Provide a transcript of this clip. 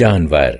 जानवर।